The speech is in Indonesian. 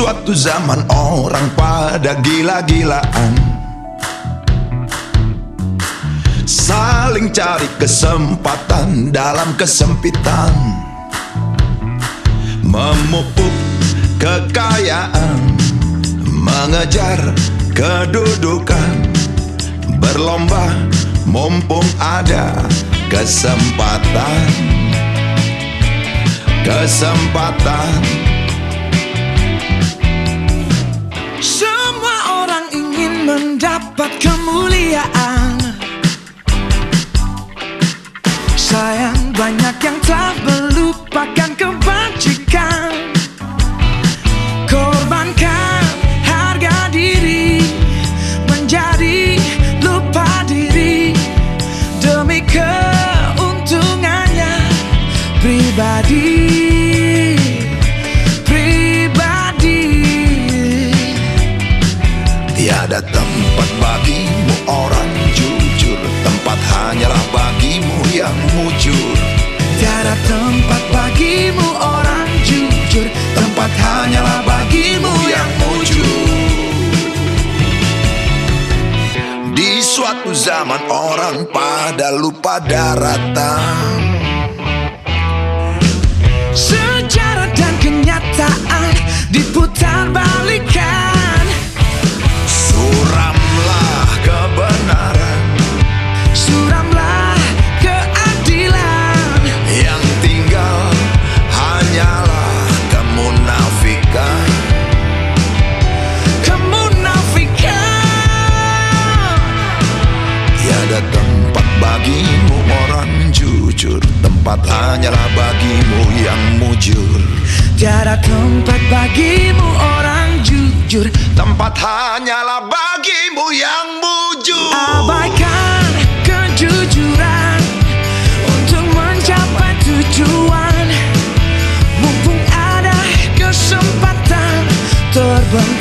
suatu zaman orang pada gila-gilaan. Saling cari kesempatan dalam kesempitan. Memupuk kekayaan. Mengejar kedudukan. Berlomba mumpung ada kesempatan. Kesempatan mendapat kemuliaan. Sayang banyak yang telah melupakan kebajikan. Korbankan harga diri Menjadi lupa diri. Demi keuntungannya Pribadi Tiada tempat bagimu orang jujur. Tempat hanyalah bagimu yang mujur. Tiada tempat bagimu orang jujur. Tempat hanyalah bagimu yang mujur. Di suatu zaman orang pada lupa daratan Tempat hanyalah bagimu yang mujur. Tiada tempat bagimu orang jujur. Tempat hanyalah bagimu yang mujur. Abaikan kejujuran Untuk mencapai tujuan. Mumpung ada kesempatan Terbang